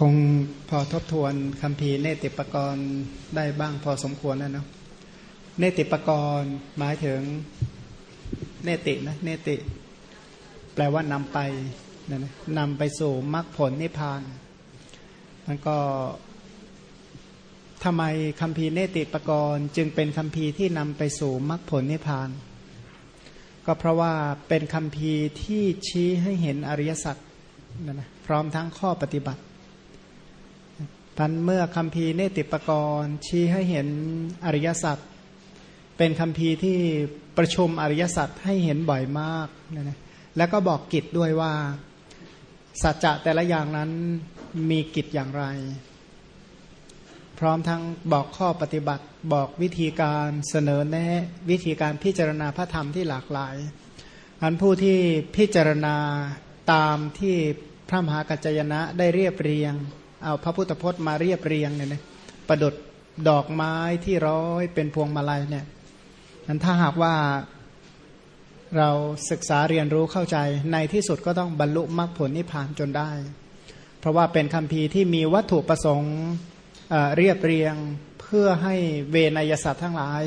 คงพอทบทวนคำพีเนติปกรณ์ได้บ้างพอสมควรแล้วเนาะเนติปกรณ์หมายถึงเนตินะเนติ แปลว่านำไปนะนะนำไปสู่มรรคผลนิพพานมันก็ทำไมคำพีเนติปกรณ์จึงเป็นคำพีที่นำไปสู่มรรคผลนิพพาน ก็เพราะว่าเป็นคำพีที่ชี้ให้เห็นอริยสัจนะนะพร้อมทั้งข้อปฏิบัติ พันเมื่อคำพีเนติปกรณ์ชี้ให้เห็นอริยสัจเป็นคำพีที่ประชุมอริยสัจให้เห็นบ่อยมากนะนะแล้วก็บอกกิจด้วยว่า สัจจะแต่ละอย่างนั้นมีกิจอย่างไร พร้อมทั้งบอกข้อปฏิบัติบอกวิธีการเสนอแนะวิธีการพิจารณาพระธรรมที่หลากหลายอันผู้ที่พิจารณาตามที่พระมหากัจจยนะได้เรียบเรียง เอาพระพุทธพจน์มาเรียบเรียงเนี่ยนะประดุดดอกไม้ที่ร้อยเป็นพวงมาลัยเนี่ยนั้นถ้าหากว่าเราศึกษาเรียนรู้เข้าใจในที่สุดก็ต้องบรรลุมรรคผลนิพพานจนได้ เพราะว่าเป็นคำพีที่มีวัตถุประสงค์เรียบเรียงเพื่อให้เวนยสัตว์ทั้งหลาย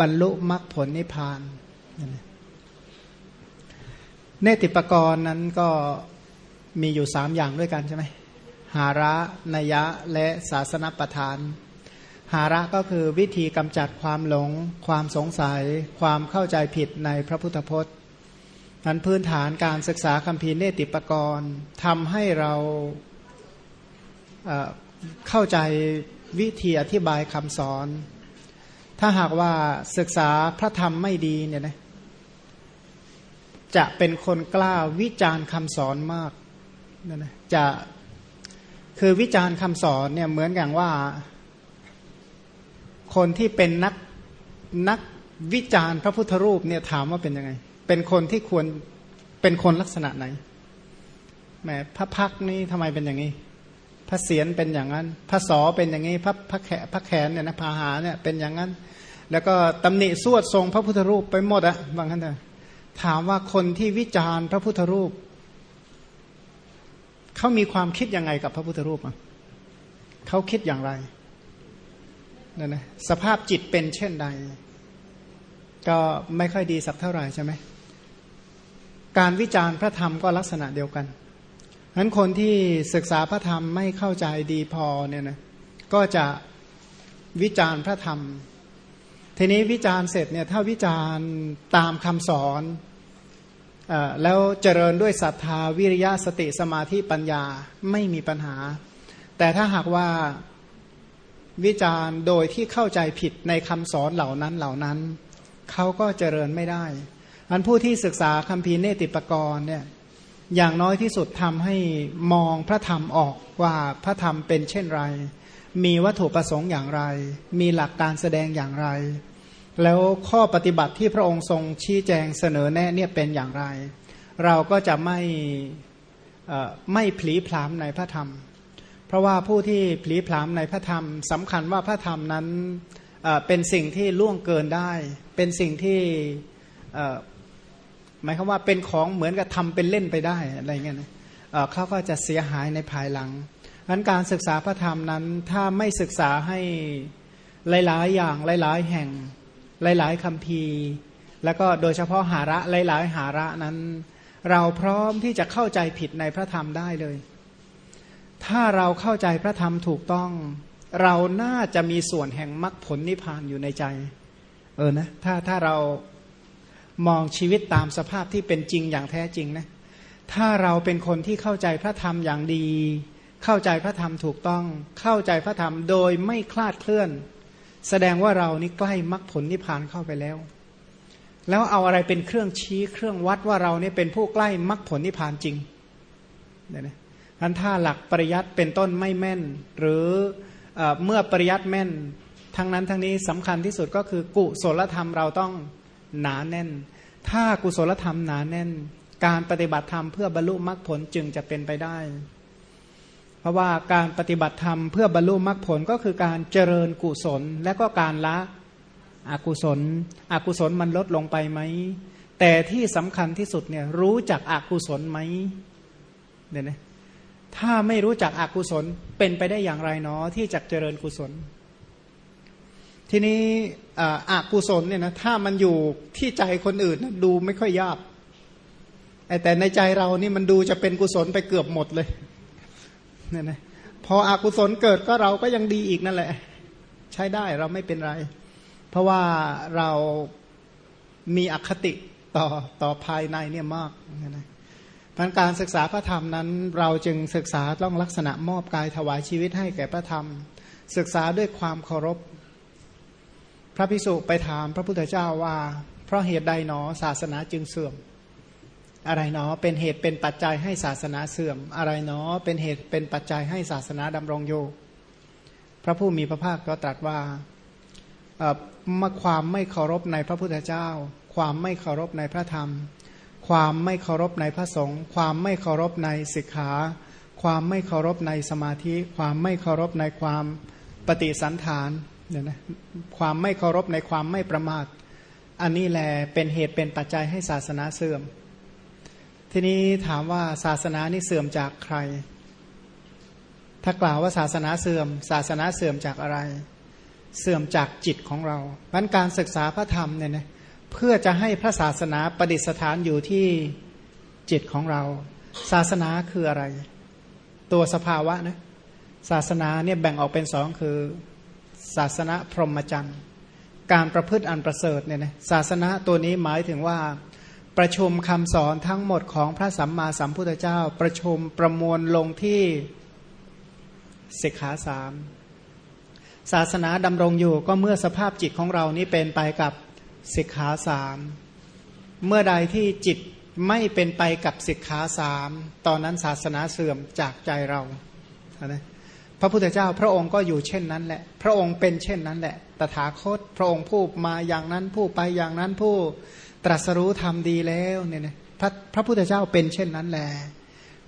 บรรลุมรรคผลนิพพาน เนติปกรณ์นั้นก็มีอยู่สามอย่างด้วยกันใช่ไหม หาระนยะและศาสนประทาน หาระก็คือวิธีกำจัดความหลง ความสงสัย ความเข้าใจผิดในพระพุทธพจน์นั้นพื้นฐานการศึกษาคำพีเนติปกรณ์ทำให้เราเข้าใจวิธีอธิบายคำสอน ถ้าหากว่าศึกษาพระธรรมไม่ดีเนี่ยนะจะเป็นคนกล้าวิจารณ์คำสอนมากนะนะจะ คือวิจารณ์คำสอนเนี่ยเหมือนอย่างว่า คนที่เป็นนักนักวิจารณ์พระพุทธรูปเนี่ยถามว่าเป็นยังไง เป็นคนที่ควรเป็นคนลักษณะไหนแหมพระพักนี่ทำไมเป็นอย่างนี้ พระเสียรเป็นอย่างนั้น พระสอเป็นอย่างนี้ พระพระแขพระแขนเนี่ยนะพาหาเนี่ยเป็นอย่างนั้น แล้วก็ตำหนิสวดทรงพระพุทธรูปไปหมดอะบางท่านถามว่าคนที่วิจารณ์พระพุทธรูป เขามีความคิดยังไงกับพระพุทธรูปอะเขาคิดอย่างไรนั่นนะสภาพจิตเป็นเช่นใด ก็ไม่ค่อยดีสักเท่าไหร่ใช่ไหมการวิจารณ์พระธรรมก็ลักษณะเดียวกันฉะนั้นคนที่ศึกษาพระธรรมไม่เข้าใจดีพอเนี่ยนะก็จะวิจารณ์พระธรรม ทีนี้วิจารณ์เสร็จเนี่ยถ้าวิจารณ์ตามคำสอน แล้วเจริญด้วยศรัทธาวิริยะสติสมาธิปัญญาไม่มีปัญหา แต่ถ้าหากว่าวิจารณ์โดยที่เข้าใจผิดในคำสอนเหล่านั้นเหล่านั้นเขาก็เจริญไม่ได้ อันผู้ที่ศึกษาคำพีเนติปกรณ์เนี่ยอย่างน้อยที่สุดทำให้มองพระธรรมออกว่าพระธรรมเป็นเช่นไร มีวัตถุประสงค์อย่างไร มีหลักการแสดงอย่างไร แล้วข้อปฏิบัติที่พระองค์ทรงชี้แจงเสนอแนะเนี่ยเป็นอย่างไร เราก็จะไม่ไม่ผลีพลามในพระธรรม เพราะว่าผู้ที่ผลีผลามในพระธรรมสำคัญว่าพระธรรมนั้นเป็นสิ่งที่ล่วงเกินได้ เป็นสิ่งที่หมายความว่าเป็นของเหมือนกับทำเป็นเล่นไปได้อะไรเงี้ยนะเขาก็จะเสียหายในภายหลังนั้นการศึกษาพระธรรมนั้นถ้าไม่ศึกษาให้หลาย ๆ อย่างหลาย ๆ แห่ง หลาย ๆคำพีแล้วก็โดยเฉพาะหาระหลาย ๆ หาระนั้น เราพร้อมที่จะเข้าใจผิดในพระธรรมได้เลย ถ้าเราเข้าใจพระธรรมถูกต้อง เราน่าจะมีส่วนแห่งมรรคผลนิพพานอยู่ในใจ เออนะถ้าถ้าเรามองชีวิตตามสภาพที่เป็นจริงอย่างแท้จริงนะถ้าเราเป็นคนที่เข้าใจพระธรรมอย่างดี เข้าใจพระธรรมถูกต้อง เข้าใจพระธรรมโดยไม่คลาดเคลื่อน แสดงว่าเรานี่ใกล้มรรคผลนิพพานเข้าไปแล้ว แล้วเอาอะไรเป็นเครื่องชี้เครื่องวัดว่าเราเนี่ยเป็นผู้ใกล้มรรคผลนิพพานจริงเนี่ยนะอันถ้าหลักปริยัติเป็นต้นไม่แม่น หรือเอเมื่อปริยัติแม่น ทั้งนั้นทั้งนี้สำคัญที่สุดก็คือกุศลธรรมเราต้องหนาแน่น ถ้ากุศลธรรมหนาแน่น การปฏิบัติธรรมเพื่อบรรลุมรรคผลจึงจะเป็นไปได้ เพราะว่าการปฏิบัติธรรมเพื่อบรรลุมรรคผลก็คือการเจริญกุศล และก็การละอกุศล อกุศลมันลดลงไปไหม แต่ที่สำคัญที่สุดเนี่ยรู้จักอกุศลไหมเนี่ยนะถ้าไม่รู้จักอกุศลเป็นไปได้อย่างไรเนาะที่จะเจริญกุศล ทีนี้อกุศลเนี่ยนะถ้ามันอยู่ที่ใจคนอื่นนะดูไม่ค่อยยากแต่ในใจเรานี่มันดูจะเป็นกุศลไปเกือบหมดเลย เนี่ยนะพออกุศลเกิดก็เราก็ยังดีอีกนั่นแหละ ใช้ได้เราไม่เป็นไร เพราะว่าเรามีอคติต่อต่อภายในเนี่ยมากนะพันการศึกษาพระธรรมนั้น เราจึงศึกษาต้องลักษณะมอบกายถวายชีวิตให้แก่พระธรรม ศึกษาด้วยความเคารพ พระพิสุไปถามพระพุทธเจ้าว่า เพราะเหตุใดหนอศาสนาจึงเสื่อม อะไรหนอเป็นเหตุเป็นปัจจัยให้ศาสนาเสื่อม อะไรหนอเป็นเหตุเป็นปัจจัยให้ศาสนาดำรงอยู่พระผู้มีพระภาคก็ตรัสว่ามาความไม่เคารพในพระพุทธเจ้า ความไม่เคารพในพระธรรม ความไม่เคารพในพระสงฆ์ความไม่เคารพในศิกขา ความไม่เคารพในสมาธิ ความไม่เคารพในความปฏิสันฐานเนี่ยนะความไม่เคารพในความไม่ประมาท อันนี้แหละเป็นเหตุเป็นปัจจัยให้ศาสนาเสื่อม ทีนี้ถามว่าศาสนานี่เสื่อมจากใคร ถ้ากล่าวว่าศาสนาเสื่อม ศาสนาเสื่อมจากอะไร เสื่อมจากจิตของเราเพราะการศึกษาพระธรรมเนี่ยนะเพื่อจะให้พระศาสนาประดิษฐานอยู่ที่จิตของเรา ศาสนาคืออะไร ตัวสภาวะนะศาสนาเนี่ยแบ่งออกเป็นสองคือ ศาสนาพรหมจรรย์ การประพฤติอันประเสริฐเนี่ยนะศาสนาตัวนี้หมายถึงว่า ประชุมคำสอนทั้งหมดของพระสัมมาสัมพุทธเจ้า ประชุมประมวลลงที่สิกขาสามศาสนาดำรงอยู่ก็เมื่อสภาพจิตของเรานี้เป็นไปกับสิกขาสามเมื่อใดที่จิตไม่เป็นไปกับสิกขาสามตอนนั้นศาสนาเสื่อมจากใจเรานะพระพุทธเจ้าพระองค์ก็อยู่เช่นนั้นแหละ พระองค์เป็นเช่นนั้นแหละ ตถาคต พระองค์ผู้มาอย่างนั้นผู้ไปอย่างนั้นผู้ ตรัสรู้ทำดีแล้วเนี่ยนะพระพระพุทธเจ้าเป็นเช่นนั้นแหละ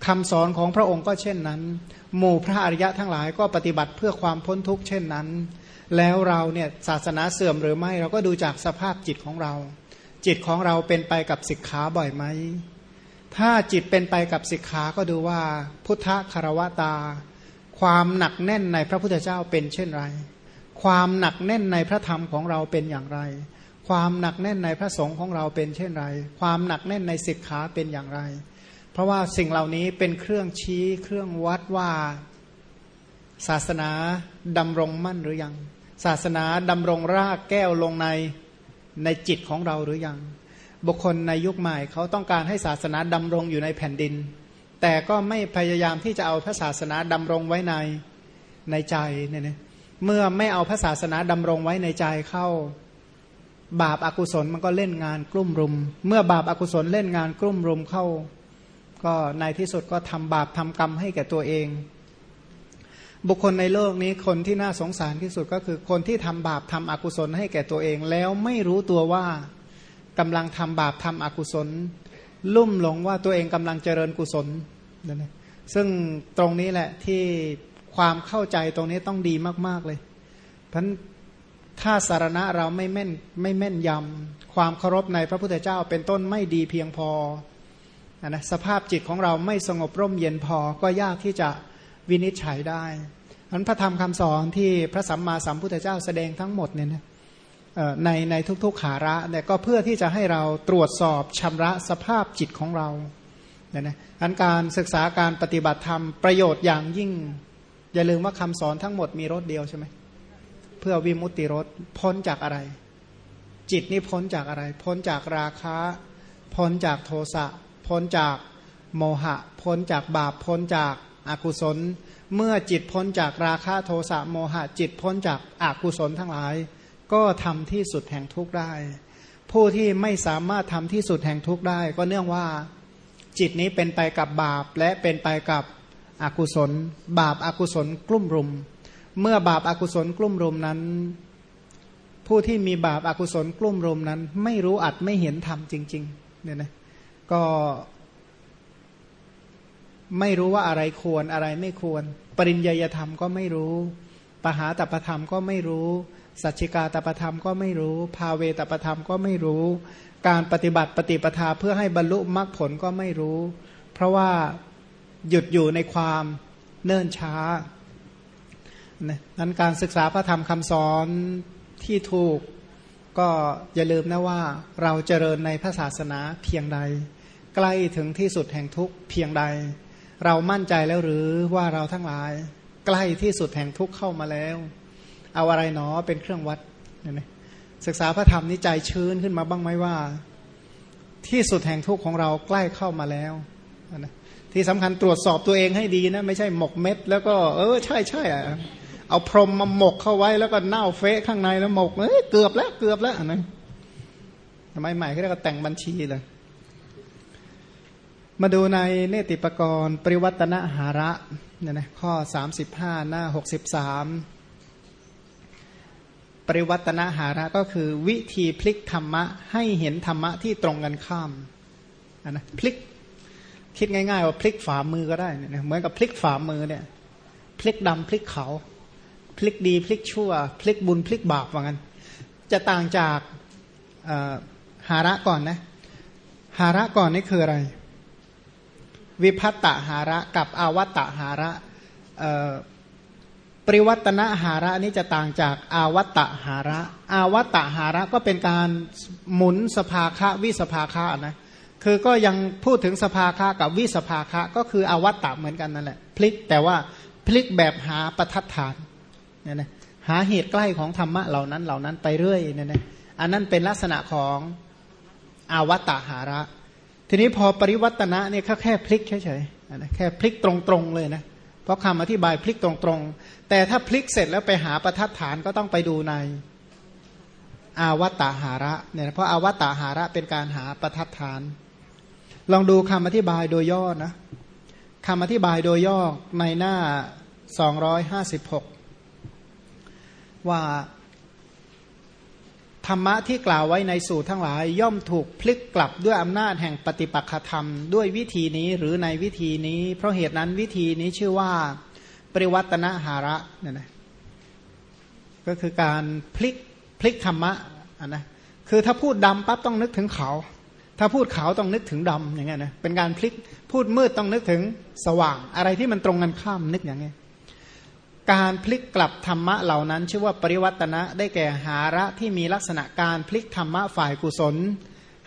คำสอนของพระองค์ก็เช่นนั้น หมู่พระอริยะทั้งหลายก็ปฏิบัติเพื่อความพ้นทุกข์เช่นนั้น แล้วเราเนี่ยศาสนาเสื่อมหรือไม่เราก็ดูจากสภาพจิตของเรา จิตของเราเป็นไปกับสิกขาบ่อยไหม ถ้าจิตเป็นไปกับสิกขาก็ดูว่าพุทธคารวตา ความหนักแน่นในพระพุทธเจ้าเป็นเช่นไร ความหนักแน่นในพระธรรมของเราเป็นอย่างไร ความหนักแน่นในพระสงฆ์ของเราเป็นเช่นไร ความหนักแน่นในสิกขาเป็นอย่างไร เพราะว่าสิ่งเหล่านี้เป็นเครื่องชี้เครื่องวัดว่า ศาสนาดำรงมั่นหรือยัง ศาสนาดำรงรากแก้วลงในในจิตของเราหรือยัง บุคคลในยุคใหม่เขาต้องการให้ศาสนาดำรงอยู่ในแผ่นดิน แต่ก็ไม่พยายามที่จะเอาพระศาสนาดำรงไว้ในในใจเนี่ยเมื่อไม่เอาพระศาสนาดำรงไว้ในใจเข้า บาปอากุศลมันก็เล่นงานกลุ่มรุม เมื่อบาปอากุศลเล่นงานกลุ่มรุมเข้า ก็ในที่สุดก็ทำบาปทำกรรมให้แก่ตัวเอง บุคคลในโลกนี้คนที่น่าสงสารที่สุดก็คือคนที่ทำบาปทำอกุศลให้แก่ตัวเอง แล้วไม่รู้ตัวว่ากำลังทำบาปทำอกุศล ลุ่มหลงว่าตัวเองกำลังเจริญกุศลนั่นเองซึ่งตรงนี้แหละที่ความเข้าใจตรงนี้ต้องดีมาก ๆเลยเพราะ ถ้าสารณะเราไม่แม่นไม่แม่นยำความเคารพในพระพุทธเจ้าเป็นต้นไม่ดีเพียงพอนะสภาพจิตของเราไม่สงบร่มเย็นพอก็ยากที่จะวินิจฉัยได้อันพระธรรมคำสอนที่พระสัมมาสัมพุทธเจ้าแสดงทั้งหมดเนี่ยนะในในทุกๆขาระเนี่ยก็เพื่อที่จะให้เราตรวจสอบชำระสภาพจิตของเราเนี่ยนะอันการศึกษาการปฏิบัติธรรมประโยชน์อย่างยิ่ง อย่าลืมว่าคำสอนทั้งหมดมีรถเดียวใช่ไหม เพื่อวิมุตติรถพ้นจากอะไร จิตนี่พ้นจากอะไร พ้นจากราคะ พ้นจากโทสะพ้นจากโมหะ พ้นจากบาปพ้นจากอากุศล เมื่อจิตพ้นจากราคะโทสะโมหะ จิตพ้นจากอากุศลทั้งหลาย ก็ทำที่สุดแห่งทุกข์ได้ ผู้ที่ไม่สามารถทำที่สุดแห่งทุกข์ได้ ก็เนื่องว่าจิตนี้เป็นไปกับบาปและเป็นไปกับอกุศล บาปอากุศลกลุ่มรุม เมื่อบาปอากุศลกลุ่มรุมนั้น ผู้ที่มีบาปอากุศลกลุ่มรุมนั้น ไม่รู้อัดไม่เห็นธรรมจริง ๆ เนี่ยนะก็ไม่รู้ว่าอะไรควรอะไรไม่ควร ปริญญาธรรมก็ไม่รู้ ปหาตประธรรมก็ไม่รู้ สัจจิกาตประธรรมก็ไม่รู้ ภาเวตประธรรมก็ไม่รู้ การปฏิบัติปฏิปทาเพื่อให้บรรลุมรรคผลก็ไม่รู้ เพราะว่าหยุดอยู่ในความเนิ่นช้า นั้นการศึกษาพระธรรมคำสอนที่ถูกก็อย่าลืมนะว่าเราเจริญในพระศาสนาเพียงใด ใกล้ถึงที่สุดแห่งทุกเพียงใด เรามั่นใจแล้วหรือว่าเราทั้งหลาย ใกล้ที่สุดแห่งทุกเข้ามาแล้ว เอาอะไรหนอเป็นเครื่องวัดเนี่ยศึกษาพระธรรมนี้ใจชื้นขึ้นมาบ้างไหมว่า ที่สุดแห่งทุกของเราใกล้เข้ามาแล้วนะที่สำคัญตรวจสอบตัวเองให้ดีนะ ไม่ใช่หมกเม็ด แล้วก็ เออใช่ใช่อะ เอาพรมมาหมกเข้าไว้แล้วก็เน่าเฟะข้างในแล้วหมกเอ้ยเกือบแล้วเกือบแล้วนนั้นทำไมใหม่เขาเรียกว่าแต่งบัญชีเลยมาดูในเนติปกรณ์ปริวัตนหาระเนี่ยนะข้อสามสิบห้าหน้าหกสิบสามปริวัตนหาระก็คือวิธีพลิกธรรมะให้เห็นธรรมะที่ตรงกันข้ามนนะพลิกคิดง่ายๆว่าพลิกฝ่ามือก็ได้เนี่ยเหมือนกับพลิกฝ่ามือเนี่ยพลิกดำพลิกขาว พลิกดีพลิกชั่ว พลิกบุญพลิกบาปว่างั้น จะต่างจากหาระก่อนนะ หาระก่อนนี่คืออะไร วิพัตตหาระกับอาวัตตหาระปริวัตนหาระนี้จะต่างจากอาวัตตหาระ อาวัตตหาระก็เป็นการหมุนสภาคะวิสภาคะนะ คือก็ยังพูดถึงสภาคะกับวิสภาคะก็คืออาวัตตะเหมือนกันนั่นแหละพลิกแต่ว่าพลิกแบบหาประทัดฐาน เนี่ยนะหาเหตุใกล้ของธรรมะเหล่านั้นเหล่านั้นไปเรื่อยเนี่ยนะอันนั้นเป็นลักษณะของอาวัตตหาระ ทีนี้พอปริวัตนะเนี่ยแค่พลิกเฉยๆนะแค่พลิกตรงๆเลยนะเพราะคำอธิบายพลิกตรงๆ แต่ถ้าพลิกเสร็จแล้วไปหาประทัดฐานก็ต้องไปดูในอาวัตตหาระเนี่ยเพราะอาวัตตหาระเป็นการหาประทัดฐาน ลองดูคำอธิบายโดยย่อนะคำอธิบายโดยย่อในหน้า 256 ว่าธรรมะที่กล่าวไว้ในสูตรทั้งหลาย ย่อมถูกพลิกกลับด้วยอำนาจแห่งปฏิปักษธรรม ด้วยวิธีนี้หรือในวิธีนี้ เพราะเหตุนั้นวิธีนี้ชื่อว่าปริวัตนหาระเนี่ยนะก็คือการพลิกพลิกธรรมะนะคือถ้าพูดดำปั๊บต้องนึกถึงขาวถ้าพูดขาวต้องนึกถึงดำอย่างเงี้ยนะเป็นการพลิกพูดมืดต้องนึกถึงสว่าง อะไรที่มันตรงกันข้ามนึกอย่างเงี้ย การพลิกกลับธรรมะเหล่านั้น ชื่อว่าปริวัตนะได้แก่หาระที่มีลักษณะการพลิกธรรมะฝ่ายกุศล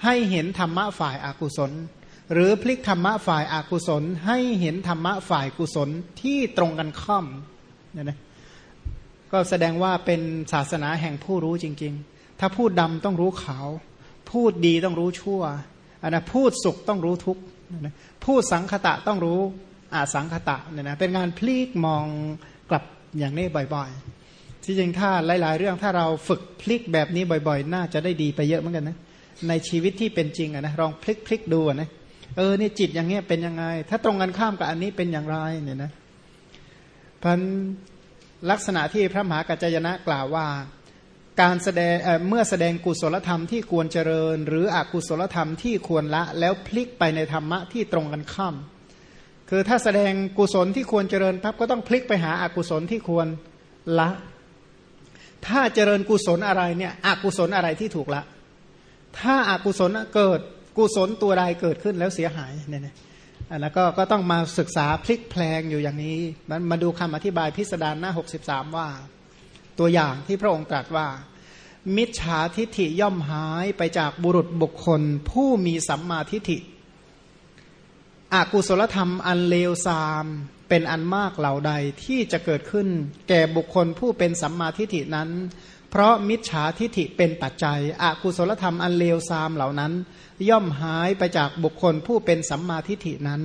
ให้เห็นธรรมะฝ่ายอากุศล หรือพลิกธรรมะฝ่ายอากุศล ให้เห็นธรรมะฝ่ายกุศลที่ตรงกันข้ามเนี่ยนะก็แสดงว่าเป็นศาสนาแห่งผู้รู้จริง ๆ ถ้าพูดดำต้องรู้ขาว พูดดีต้องรู้ชั่วอันนะพูดสุขต้องรู้ทุกข์พูดสังคตะต้องรู้อาสังคตะเนี่ยนะเป็นงานพลิกมอง อย่างนี้บ่อยๆ ที่จริงถ้าหลายๆ เรื่องถ้าเราฝึกพลิกแบบนี้บ่อยๆ น่าจะได้ดีไปเยอะเหมือนกันนะ ในชีวิตที่เป็นจริงอะนะลองพลิกพลิกดูนะ เออนี่จิตอย่างเงี้ยเป็นยังไง ถ้าตรงกันข้ามกับอันนี้เป็นอย่างไรเนี่ยนะพันลักษณะที่พระมหากัจจยนะกล่าวว่าการแสดงเเมื่อแสดงกุศลธรรมที่ควรเจริญ หรืออกุศลธรรมที่ควรละแล้วพลิกไปในธรรมะที่ตรงกันข้าม คือถ้าแสดงกุศลที่ควรเจริญปั๊บก็ต้องพลิกไปหาอากุศลที่ควรละ ถ้าเจริญกุศลอะไรเนี่ยอกุศลอะไรที่ถูกละ ถ้าอากุศลเกิดกุศลตัวใดเกิดขึ้นแล้วเสียหายเนี่ยนะอันนั้นก็ก็ต้องมาศึกษาพลิกแพลงอยู่อย่างนี้มันมาดูคำอธิบายพิสดารหน้า 63 ว่า ตัวอย่างที่พระองค์ตรัสว่า มิจฉาทิฐิย่อมหายไปจากบุรุษบุคคล ผู้มีสัมมาทิฏฐิ อกุศลธรรมอันเลวทรามเป็นอันมากเหล่าใดที่จะเกิดขึ้น แก่บุคคลผู้เป็นสัมมาทิฏฐินั้น เพราะมิจฉาทิฏฐิเป็นปัจจัยอกุศลธรรมอันเลวทรามเหล่านั้น ย่อมหายไปจากบุคคลผู้เป็นสัมมาทิฏฐินั้น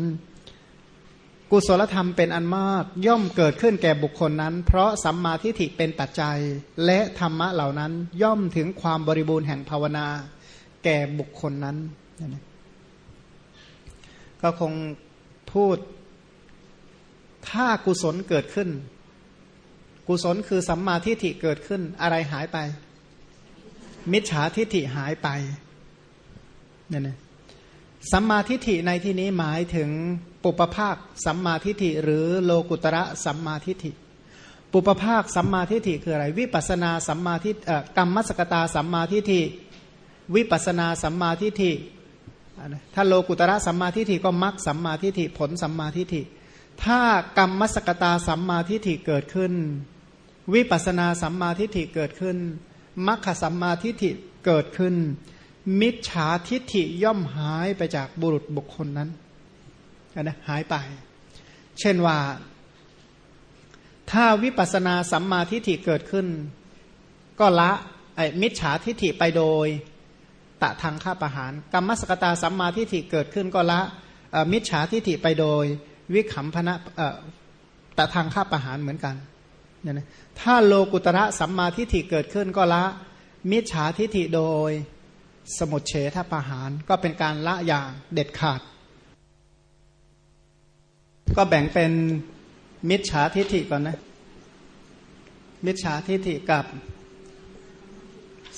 กุศลธรรมเป็นอันมากย่อมเกิดขึ้นแก่บุคคลนั้น เพราะสัมมาทิฏฐิเป็นปัจจัย และธรรมะเหล่านั้นย่อมถึงความบริบูรณ์แห่งภาวนา แก่บุคคลนั้นนะ ก็คงพูด ถ้ากุศลเกิดขึ้น กุศลคือสัมมาทิฏฐิเกิดขึ้น อะไรหายไป มิจฉาทิฏฐิหายไปเนี่ยนะสัมมาทิฏฐิในที่นี้หมายถึงปุปภาคสัมมาทิฏฐิหรือโลกุตระสัมมาทิฏฐิ ปุปภาคสัมมาทิฏฐิคืออะไร วิปัสนาสัมมาทิฏกรรมมสกตาสัมมาทิฏฐิ วิปัสนาสัมมาทิฏฐิ ถ้าโลกุตระสัมมาทิฏฐิก็มักสัมมาทิฏฐิผลสัมมาทิฏฐิ ถ้ากรรมมสกตาสัมมาทิฏฐิเกิดขึ้น วิปัสนาสัมมาทิฏฐิเกิดขึ้นมัคคสัมมาทิฏฐิเกิดขึ้น มิจฉาทิฏฐิย่อมหายไปจากบุรุษบุคคลนั้นนะหายไป เช่นว่า ถ้าวิปัสนาสัมมาทิฏฐิเกิดขึ้น ก็ละมิจฉาทิฏฐิไปโดย ตะทางข้าประหารกรรมสกตาสัมมาทิฏฐิเกิดขึ้นก็ละมิจฉาทิฏฐิไปโดย วิขำพนะตะทางข้าประหารเหมือนกันเนี่ยนะถ้าโลกุตระสัมมาทิฏฐิเกิดขึ้นก็ละ มิจฉาทิฏฐิโดยสมุดเฉทประหารก็เป็นการละอย่างเด็ดขาด ก็แบ่งเป็นมิจฉาทิฏฐิก่อนนะ มิจฉาทิฏฐิกับ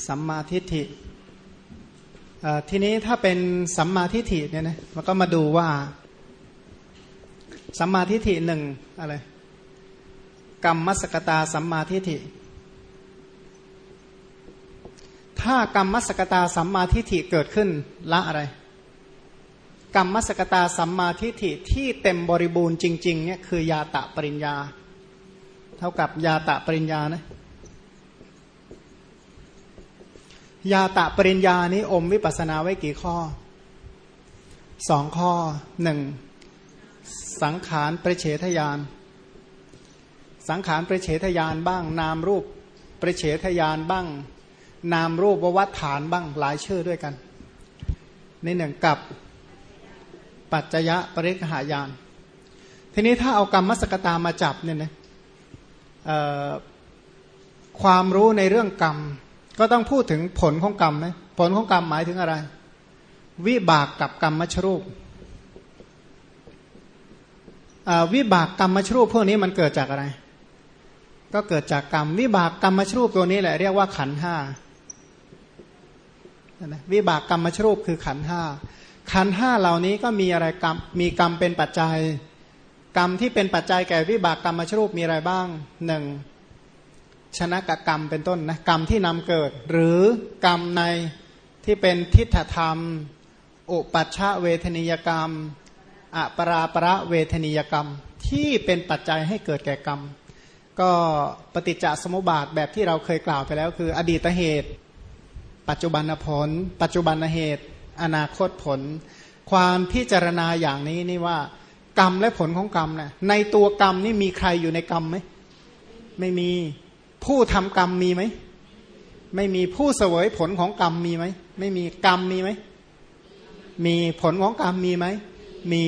สัมมาทิฏฐิ ทีนี้ถ้าเป็นสัมมาทิฏฐิเนี่ยนะมันก็มาดูว่า สัมมาทิฏฐิหนึ่งอะไรกรรมมสกตาสัมมาทิฏฐิ ถ้ากรรมมสกตาสัมมาทิฏฐิเกิดขึ้นละอะไร กรรมมสกตาสัมมาทิฏฐิที่เต็มบริบูรณ์จริงๆเนี่ยคือยาตะปริญญา เท่ากับยาตะปริญญานะ ยาตะปริญญานี้อมวิปัสนาไว้กี่ข้อสองข้อหนึ่งสังขารประเฉทยาน สังขารประเฉทยานบ้าง นามรูปประเฉทยานบ้าง นามรูปววัฏฐานบ้างหลายชื่อด้วยกันในหนึ่งกับปัจจยะปริกหายาน ทีนี้ถ้าเอากรรมมสกตามาจับเนี่ยนะความรู้ในเรื่องกรรม ก็ต้องพูดถึงผลของกรรมไหมผลของกรรมหมายถึงอะไร วิบากกับกรรมมชรูปวิบากกรรมมชรูปพวกนี้มันเกิดจากอะไร ก็เกิดจากกรรม วิบากกรรมมชรูปตัวนี้แหละเรียกว่าขันห้าวิบากกรรมมชรูปคือขันห้าขันห้าเหล่านี้ก็มีอะไรกรรมมีกรรมเป็นปัจจัย กรรมที่เป็นปัจจัยแก่วิบากกรรมมชรูปมีอะไรบ้างหนึ่ง ชนะกกรรมเป็นต้นนะกรรมที่นำเกิด หรือกรรมในที่เป็นทิฏฐธรรม อุปัชชะเวทนิยกรรมอปราประเวทนิยกรรมที่เป็นปัจจัยให้เกิดแก่กรรม ก็ปฏิจจสมุปบาทแบบที่เราเคยกล่าวไปแล้ว คือ อดีตเหตุ ปัจจุบันผล ปัจจุบันเหตุ อนาคตผล ความพิจารณาอย่างนี้นี่ว่ากรรมและผลของกรรมนะ่ะในตัวกรรมนี่มีใครอยู่ในกรรมไหมไม่มี ผู้ทำกรรมมีไหม ไม่มีผู้เสวยผลของกรรมมีไหม ไม่มีกรรมมีไหม มีผลของกรรมมีไหม มี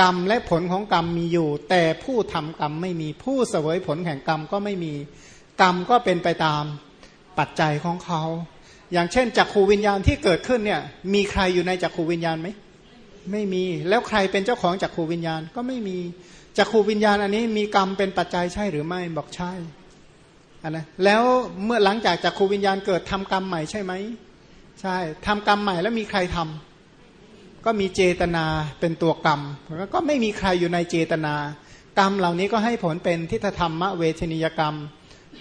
กรรมและผลของกรรมมีอยู่ แต่ผู้ทำกรรมไม่มีผู้เสวยผลแห่งกรรมก็ไม่มีกรรมก็เป็นไปตามปัจจัยของเขา อย่างเช่นจักขูวิญญาณที่เกิดขึ้นเนี่ย มีใครอยู่ในจักขูวิญญาณไหมไม่มีแล้วใครเป็นเจ้าของจักขูวิญญาณก็ไม่มีจักขูวิญญาณอันนี้มีกรรมเป็นปัจจัยใช่หรือไม่บอกใช่ นนะแล้วเมื่อหลังจากจากครูวิญญาณเกิดทำกรรมใหม่ใช่ไหมใช่ทำกรรมใหม่แล้วมีใครทำก็มีเจตนาเป็นตัวกรรมแล้วก็ไม่มีใครอยู่ในเจตนา กรรมเหล่านี้ก็ให้ผลเป็นทิฏฐธรรมเวชนิยกรรม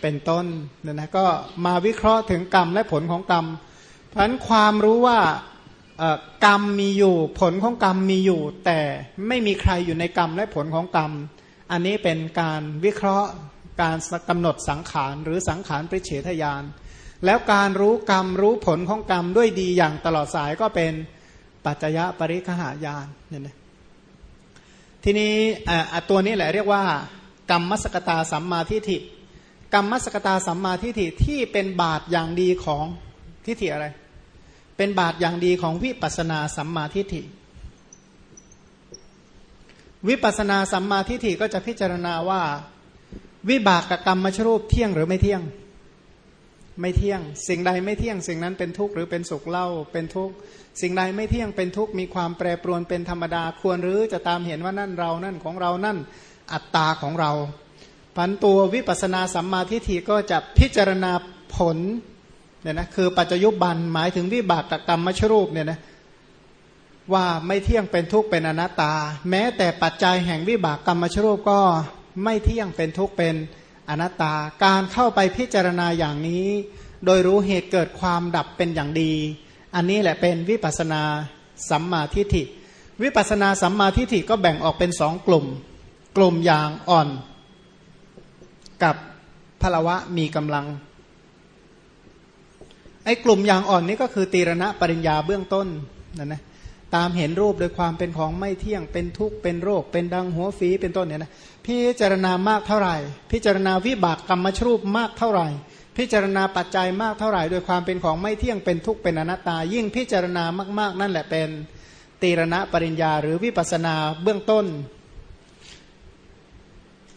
เป็นต้นนะนะก็มาวิเคราะห์ถึงกรรมและผลของกรรม เพราะฉะนั้นความรู้ว่ากรรมมีอยู่ผลของกรรมมีอยู่ แต่ไม่มีใครอยู่ในกรรมและผลของกรรม อันนี้เป็นการวิเคราะห์ การกำหนดสังขารหรือสังขารปริเฉทยานแล้วการรู้กรรมรู้ผลของกรรมด้วยดีอย่างตลอดสายก็เป็นปัจจยปริคหายานเนี่ยนะทีนี้ตัวนี้แหละเรียกว่า กรรมมสกตาสัมมาทิฏฐิกรรมมสกตาสัมมาทิฏฐิที่เป็นบาทอย่างดีของทิฏฐิอะไร เป็นบาทอย่างดีของวิปัสนาสัมมาทิฏฐิวิปัสนาสัมมาทิฏฐิก็จะพิจารณาว่า วิบากกับกรรมมชรูปเที่ยงหรือไม่เที่ยง ไม่เที่ยง สิ่งใดไม่เที่ยง สิ่งนั้นเป็นทุกข์หรือเป็นสุขเล่าเป็นทุกข์สิ่งใดไม่เที่ยงเป็นทุกข์มีความแปรปรวนเป็นธรรมดาควรหรือจะตามเห็นว่านั่นเรานั่นของเรานั่นอัตตาของเราพันตัววิปัสนาสัมมาทิฏฐิก็จะพิจารณาผลเนี่ยนะคือปัจจยุบันหมายถึงวิบากกับกรรมมชรูปเนี่ยนะว่าไม่เที่ยงเป็นทุกข์เป็นอนัตตา แม้แต่ปัจจัยแห่งวิบากกรรมมชรูปก็ ไม่เที่ยงเป็นทุกข์เป็นอนัตตา การเข้าไปพิจารณาอย่างนี้ โดยรู้เหตุเกิดความดับเป็นอย่างดี อันนี้แหละเป็นวิปัสนาสัมมาทิฏฐิ วิปัสนาสัมมาทิฏฐิก็แบ่งออกเป็นสองกลุ่ม กลุ่มอย่างอ่อน กับพลวะมีกำลังไอ้กลุ่มอย่างอ่อนนี้ก็คือตีรณะปริญญาเบื้องต้นนั่นนะ ตามเห็นรูปโดยความเป็นของไม่เที่ยงเป็นทุกข์เป็นโรค เป็นดังหัวฝีเป็นต้นเนี่ยนะพิจารณามากเท่าไหร่ พิจารณาวิบากกรรมชรูปมากเท่าไหร่ พิจารณาปัจจัยมากเท่าไหร่ โดยความเป็นของไม่เที่ยงเป็นทุกข์เป็นอนัตตา ยิ่งพิจารณามาก ๆ นั่นแหละเป็นตีรณะปริญญา หรือวิปัสนาเบื้องต้น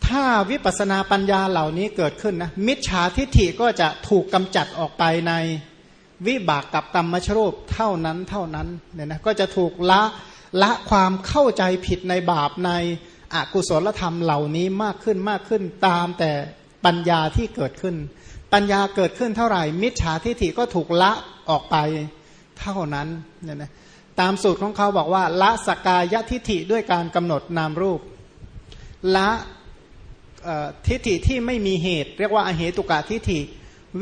ถ้าวิปัสนาปัญญาเหล่านี้เกิดขึ้นนะมิจฉาทิฏฐิก็จะถูกกำจัดออกไปใน วิบากกับกรรมชรูปเท่านั้นเท่านั้นเนี่ยนะก็จะถูกละละความเข้าใจผิดในบาปในอกุศลธรรมเหล่านี้มากขึ้นมากขึ้นตามแต่ปัญญาที่เกิดขึ้น ปัญญาเกิดขึ้นเท่าไหร่ มิจฉาทิฏฐิก็ถูกละออกไปเท่านั้นเนี่ยนะตามสูตรของเขาบอกว่า ละสกายทิฏฐิด้วยการกำหนดนามรูป ละทิฏฐิที่ไม่มีเหตุ เรียกว่าอเหตุกะทิฏฐิ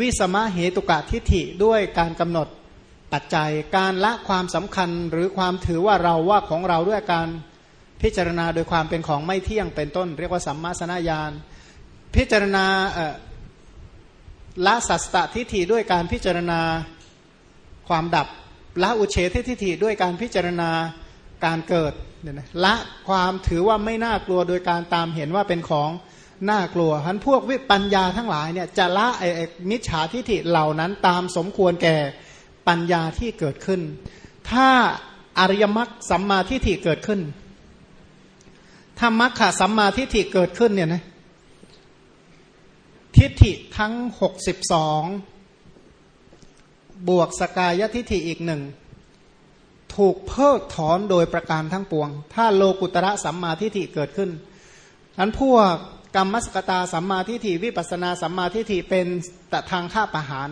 วิสมะเหตุกะทิฏฐิด้วยการกำหนดปัจจัยการละความสำคัญหรือความถือว่าเราว่าของเราด้วยการพิจารณาโดยความเป็นของไม่เที่ยงเป็นต้น เรียกว่าสัมมาสนญาณพิจารณาละสัสตทิฏฐิด้วยการพิจารณาความดับ ละอุเฉททิฏฐิด้วยการพิจารณาการเกิดเนี่ยนะละความถือว่าไม่น่ากลัวโดยการตามเห็นว่าเป็นของ น่ากลัวทันพวกวิปัญญาทั้งหลายเนี่ยจะละไอ้มิจฉาทิฐิเหล่านั้นตามสมควรแก่ปัญญาที่เกิดขึ้น ถ้าอริยมรรคสัมมาทิฏฐิเกิดขึ้น ถ้ามรรคสัมมาทิฏฐิเกิดขึ้นเนี่ยนะทิฏฐิทั้งหกสิบสองบวกสกายทิฏฐิอีกหนึ่งถูกเพิกถอนโดยประการทั้งปวง ถ้าโลกุตระสัมมาทิฏฐิเกิดขึ้นนั้นพวก กรรมสกตาสัมมาทิฏฐิวิปัสนาสัมมาทิฏฐิเป็นตทางฆ่าประหาร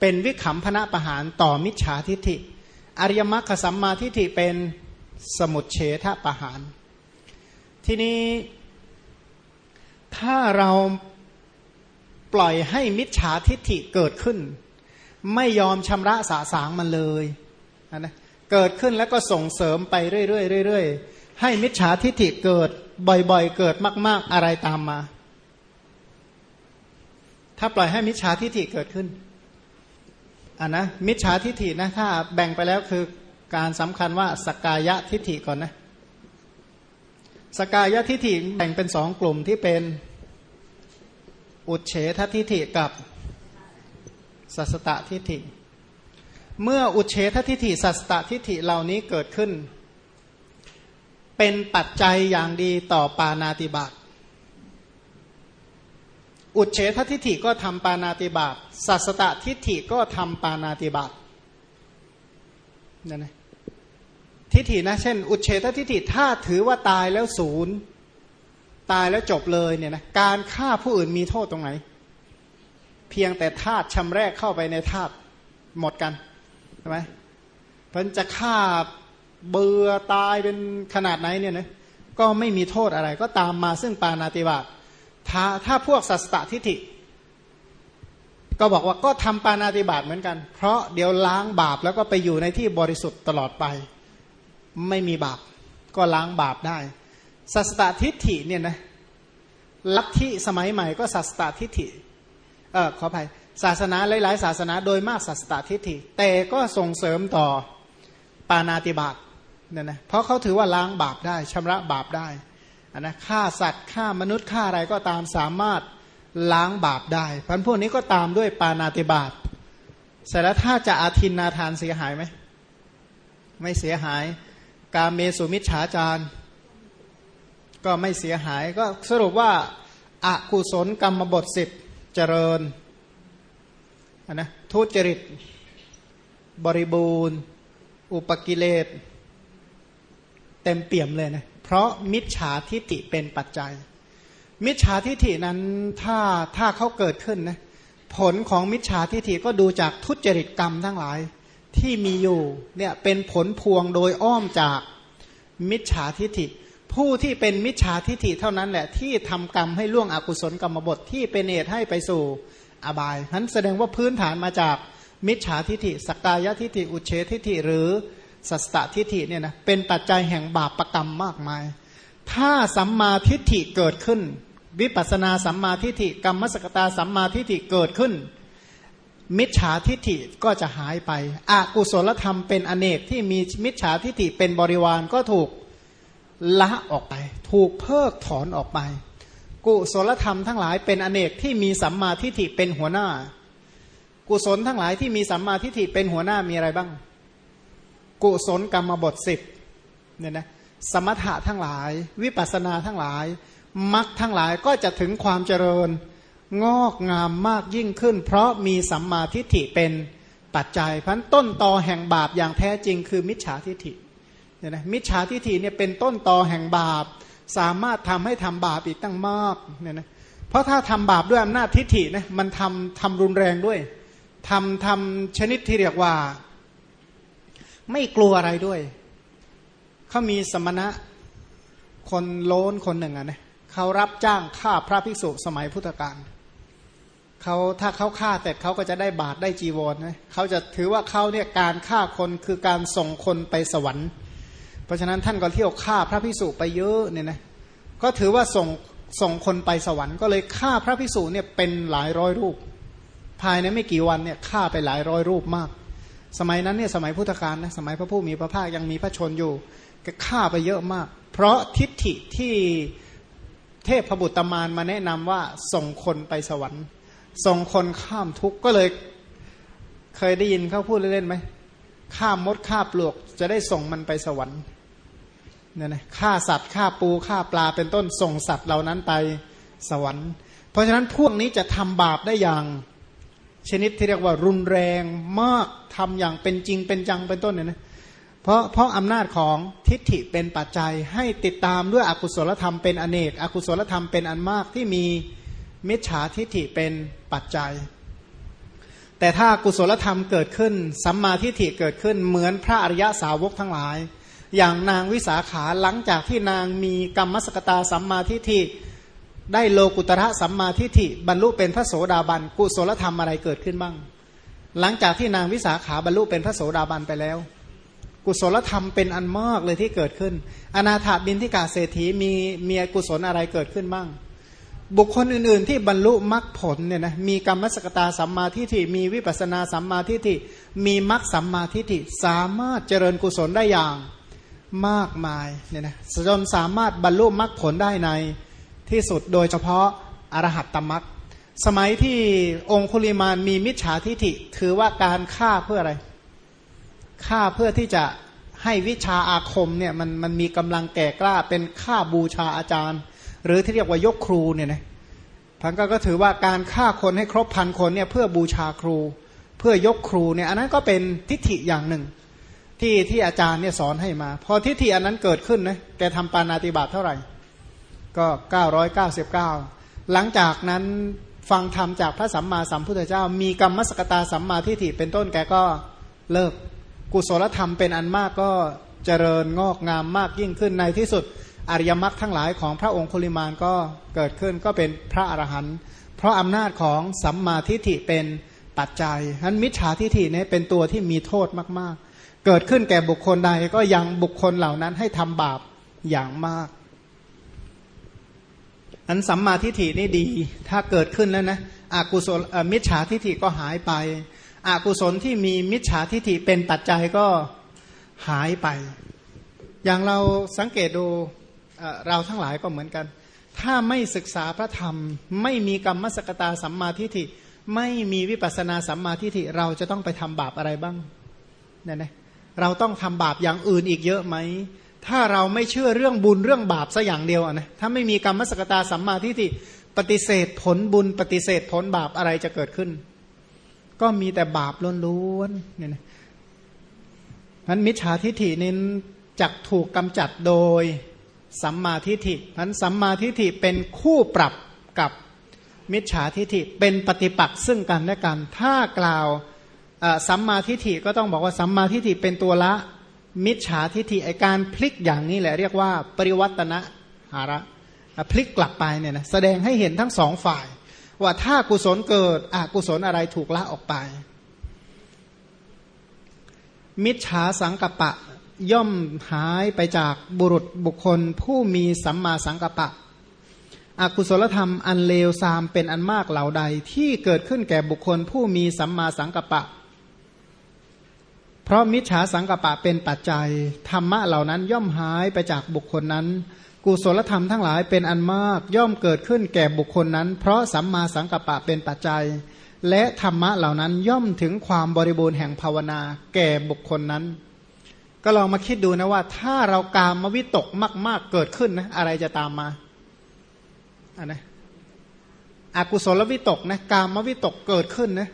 เป็นวิขำพนะประหารต่อมิจฉาทิฏฐิ อริยมรรคสัมมาทิฏฐิเป็นสมุดเฉทประหาร ทีนี้ถ้าเราปล่อยให้มิจฉาทิฏฐิเกิดขึ้น ไม่ยอมชำระสาสางมันเลยนะเกิดขึ้นแล้วก็ส่งเสริมไปเรื่อยๆให้มิจฉาทิฏฐิเกิด บ่อยๆ เกิดมาก ๆ อะไรตามมา ถ้าปล่อยให้มิจฉาทิฏฐิเกิดขึ้นอ่านะมิจฉาทิฏฐินะถ้าแบ่งไปแล้วคือการสำคัญว่าสกายะทิฏฐิก่อนนะสกายะทิฏฐิแบ่งเป็นสองกลุ่มที่เป็นอุเฉททิฏฐิกับสัสตทิฏฐิ เมื่ออุเฉททิฏฐิสัสตทิฏฐิเหล่านี้เกิดขึ้น เป็นปัจจัยอย่างดีต่อปานาติบาตอุเฉททิฏฐิก็ทำปานาติบาตสัสตทิฏฐิก็ทำปานาติบาตนั่นนะทิฏฐินะเช่น อุเฉททิฏฐิถ้าถือว่าตายแล้วศูนย์ตายแล้วจบเลยเนี่ยนะการฆ่าผู้อื่นมีโทษตรงไหน เพียงแต่ธาตุชำแรกเข้าไปในธาตุหมดกันใช่ไหมเพิ่นจะฆ่า เบื่อตายเป็นขนาดไหนเนี่ยนะก็ไม่มีโทษอะไร ก็ตามมาซึ่งปานาติบาตถ้าถ้าพวกสัสตทิฏฐิ ก็บอกว่าก็ทำปานาติบาตเหมือนกัน เพราะเดี๋ยวล้างบาปแล้วก็ไปอยู่ในที่บริสุทธิ์ตลอดไป ไม่มีบาป ก็ล้างบาปได้ สัสตทิฏฐิเนี่ยนะลัทธิสมัยใหม่ก็สัสตทิฏฐิเออขออภัยศาสนาหลาย ๆ ศาสนาโดยมากสัสตทิฏฐิ แต่ก็ส่งเสริมต่อปานาติบาต เนี่ยนะเพราะเขาถือว่าล้างบาปได้ชำระบาปได้นนะฆ่าสัตว์ฆ่ามนุษย์ฆ่าอะไรก็ตามสามารถล้างบาปได้พันพวกนี้ก็ตามด้วยปานาติบาตเสร็จแล้วถ้าจะอาทินนาทานเสียหายไหมไม่เสียหายกาเมสุมิชฌาจารก็ไม่เสียหายก็สรุปว่าอากุศลกรรมบทสิบเจริญนะทุจริต บริบูรณ์ อุปกิเลส เต็มเปี่ยมเลยนะเพราะมิจฉาทิฏฐิเป็นปัจจัย มิจฉาทิฏฐินั้นถ้าถ้าเขาเกิดขึ้นนะผลของมิจฉาทิฏฐิก็ดูจากทุจริตกรรมทั้งหลาย ที่มีอยู่เนี่ยเป็นผลพวงโดยอ้อมจากมิจฉาทิฏฐิ ผู้ที่เป็นมิจฉาทิฏฐิเท่านั้นแหละที่ทำกรรมให้ล่วงอกุศลกรรมบทที่เป็นเหตุให้ไปสู่อบายนั้นแสดงว่าพื้นฐานมาจากมิจฉาทิฏฐิสกกายทิฏฐิอุเฉทิฏฐิหรือ สัสตทิฏฐิเนี่ยนะเป็นปัจจัยแห่งบาปประกรรมมากมาย ถ้าสัมมาทิฏฐิเกิดขึ้น วิปัสนาสัมมาทิฏฐิกรรมสกตาสัมมาทิฏฐิเกิดขึ้น มิจฉาทิฏฐิก็จะหายไปอากุศลธรรมเป็นอเนกที่มีมิจฉาทิฏฐิเป็นบริวารก็ถูกละออกไป ถูกเพิกถอนออกไป กุศลธรรมทั้งหลายเป็นอเนกที่มีสัมมาทิฏฐิเป็นหัวหน้า กุศลทั้งหลายที่มีสัมมาทิฏฐิเป็นหัวหน้ามีอะไรบ้าง กุศลกรรมบทสิบเนี่ยนะสมถะทั้งหลาย วิปัสนาทั้งหลายมรรคทั้งหลายก็จะถึงความเจริญ งอกงามมากยิ่งขึ้น เพราะมีสัมมาทิฏฐิเป็นปัจจัยพันต้นตอแห่งบาปอย่างแท้จริงคือมิจฉาทิฏฐิเนี่ยนะมิจฉาทิฏฐิเนี่ยเป็นต้นตอแห่งบาป สามารถทำให้ทำบาปอีกตั้งมากเนี่ยนะเพราะถ้าทำบาปด้วยอำนาจทิฏฐินะมันทำทำรุนแรงด้วยทำทำชนิดที่เรียกว่า ไม่กลัวอะไรด้วย เขามีสมณะคนโล้นคนหนึ่งอะนะเขารับจ้างฆ่าพระภิกษุสมัยพุทธกาลเขาถ้าเขาฆ่าแต่เขาก็จะได้บาตรได้จีวรนะเขาจะถือว่าเขาเนี่ยการฆ่าคนคือการส่งคนไปสวรรค์ เพราะฉะนั้นท่านก็เที่ยวฆ่าพระภิกษุไปเยอะเนี่ยนะก็ถือว่าส่งส่งคนไปสวรรค์ ก็เลยฆ่าพระภิกษุเนี่ยเป็นหลายร้อยรูป ภายในไม่กี่วันเนี่ยฆ่าไปหลายร้อยรูปมาก สมัยนั้นเนี่ยสมัยพุทธกาลนะสมัยพระผู้มีพระภาคยังมีพระชนอยู่ก็ฆ่าไปเยอะมาก เพราะทิฏฐิที่เทพบุตรมารมาแนะนำว่าส่งคนไปสวรรค์ ส่งคนข้ามทุกข์ก็เลยเคยได้ยินเขาพูดเล่นๆไหมข้ามมดข้าปลวก จะได้ส่งมันไปสวรรค์เนี่ยนะฆ่าสัตว์ฆ่าปูฆ่าปลาเป็นต้นส่งสัตว์เหล่านั้นไปสวรรค์ เพราะฉะนั้นพวกนี้จะทำบาปได้อย่าง ชนิดที่เรียกว่ารุนแรงมากทำอย่างเป็นจริงเป็นจังเป็นต้นเนี่ยนะเพราะเพราะอำนาจของทิฏฐิเป็นปัจจัยให้ติดตามด้วยอกุศลธรรมเป็นอเนก อกุศลธรรมเป็นอันมากที่มีมิจฉาทิฏฐิเป็นปัจจัย แต่ถ้ากุศลธรรมเกิดขึ้นสัมมาทิฏฐิเกิดขึ้นเหมือนพระอริยสาวกทั้งหลาย อย่างนางวิสาขาหลังจากที่นางมีกรรมสกตาสัมมาทิฏฐิ ได้โลกุตระสัมมาทิฏฐิบรรลุเป็นพระโสดาบันกุศลธรรมอะไรเกิดขึ้นบ้าง หลังจากที่นางวิสาขาบรรลุเป็นพระโสดาบันไปแล้ว กุศลธรรมเป็นอันมากเลยที่เกิดขึ้น อนาถาบินทิกาเศรษฐีมีเมียกุศลอะไรเกิดขึ้นบ้าง บุคคลอื่น ๆ ที่บรรลุมรรคผลเนี่ยนะมีกรรมสกตาสัมมาทิฏฐิมีวิปัสนาสัมมาทิฏฐิมีมรรคสัมมาทิฏฐิสามารถเจริญกุศลได้อย่างมากมายเนี่ยนะจนสามารถบรรลุมรรคผลได้ใน ที่สุดโดยเฉพาะอรหัตตมักสมัยที่องคุลิมานมีมิจฉาทิฐิ ถือว่าการฆ่าเพื่ออะไรฆ่าเพื่อที่จะให้วิชาอาคมเนี่ยมันมันมีกำลังแก่กล้าเป็นฆ่าบูชาอาจารย์ หรือที่เรียกว่ายกครูเนี่ยนะพันก็ก็ถือว่าการฆ่าคนให้ครบพันคนเนี่ยเพื่อบูชาครู เพื่อยกครูเนี่ยอันนั้นก็เป็นทิฏฐิอย่างหนึ่ง ที่ที่อาจารย์เนี่ยสอนให้มา พอทิฏฐิอันนั้นเกิดขึ้นนะแกทำปานาติบาตเท่าไหร่ ก็ 999 หลังจากนั้นฟังธรรมจากพระสัมมาสัมพุทธเจ้า มีกรรมสกตาสัมมาทิฏฐิเป็นต้นแกก็เลิกกุศลธรรมเป็นอันมากก็เจริญงอกงามมากยิ่งขึ้นในที่สุดอริยมรรคทั้งหลายของพระองคุลิมานก็เกิดขึ้นก็เป็นพระอรหันต์เพราะอำนาจของสัมมาทิฏฐิเป็นปัจจัยนั้นมิจฉาทิฏฐิเนี่ยเป็นตัวที่มีโทษมากๆ เกิดขึ้นแก่บุคคลใดก็ยังบุคคลเหล่านั้นให้ทำบาปอย่างมาก อันสัมมาทิฏฐินี่ดี ถ้าเกิดขึ้นแล้วนะอากุศลมิจฉาทิฏฐิก็หายไปอากุศลที่มีมิจฉาทิฏฐิเป็นปัจจัยก็หายไป อย่างเราสังเกตดูเราทั้งหลายก็เหมือนกัน ถ้าไม่ศึกษาพระธรรม ไม่มีกรรมสกตาสัมมาทิฏฐิไม่มีวิปัสนาสัมมาทิฏฐิเราจะต้องไปทำบาปอะไรบ้างเนี่ยนะเราต้องทำบาปอย่างอื่นอีกเยอะไหม ถ้าเราไม่เชื่อเรื่องบุญเรื่องบาปสัอย่างเดียวนะถ้าไม่มีกรรมสกตาสัมมาทิฏฐิปฏิเสธผลบุญ ปฏิเสธผลบาปอะไรจะเกิดขึ้น ก็มีแต่บาปล้วนๆเนี่ยนะนั้นมิจฉาทิฏฐินี้จักถูกกำจัดโดยสัมมาทิฏฐินั้นสัมมาทิฏฐิเป็นคู่ปรับกับมิจฉาทิฏฐิเป็นปฏิปักษ์ซึ่งกันและกัน ถ้ากล่าวสัมมาทิฏฐิก็ต้องบอกว่าสัมมาทิฏฐิเป็นตัวละ มิจฉาทิฏฐิไอการพลิกอย่างนี้แหละเรียกว่าปริวัตนะหาระพลิกกลับไปเนี่ยนะแสดงให้เห็นทั้งสองฝ่าย ว่าถ้ากุศลเกิดอกุศลอะไรถูกละออกไป มิจฉาสังกปะย่อมหายไปจากบุรุษบุคคล ผู้มีสัมมาสังกปะ อกุศลธรรมอันเลวทรามเป็นอันมากเหล่าใดที่เกิดขึ้นแก่บุคคล ผู้มีสัมมาสังกปะ เพราะมิจฉาสังกปะเป็นปัจจัย ธรรมะเหล่านั้นย่อมหายไปจากบุคคลนั้น กุศลธรรมทั้งหลายเป็นอันมากย่อมเกิดขึ้นแก่บุคคลนั้น เพราะสัมมาสังกปะเป็นปัจจัย และธรรมะเหล่านั้นย่อมถึงความบริบูรณ์แห่งภาวนาแก่บุคคลนั้น ก็ลองมาคิดดูนะว่า ถ้าเรากามวิตกมาก ๆเกิดขึ้นนะอะไรจะตามมาอันนะอกุศลวิตกนะกามวิตกเกิดขึ้นนะ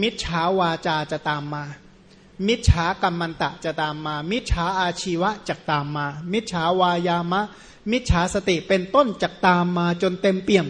มิจฉาวาจาจะตามมา มิจฉากรรมันตะจะตามมา มิจฉาอาชีวะจะตามมา มิจฉาวายามะ มิจฉาสติเป็นต้นจะตามมาจนเต็มเปี่ยม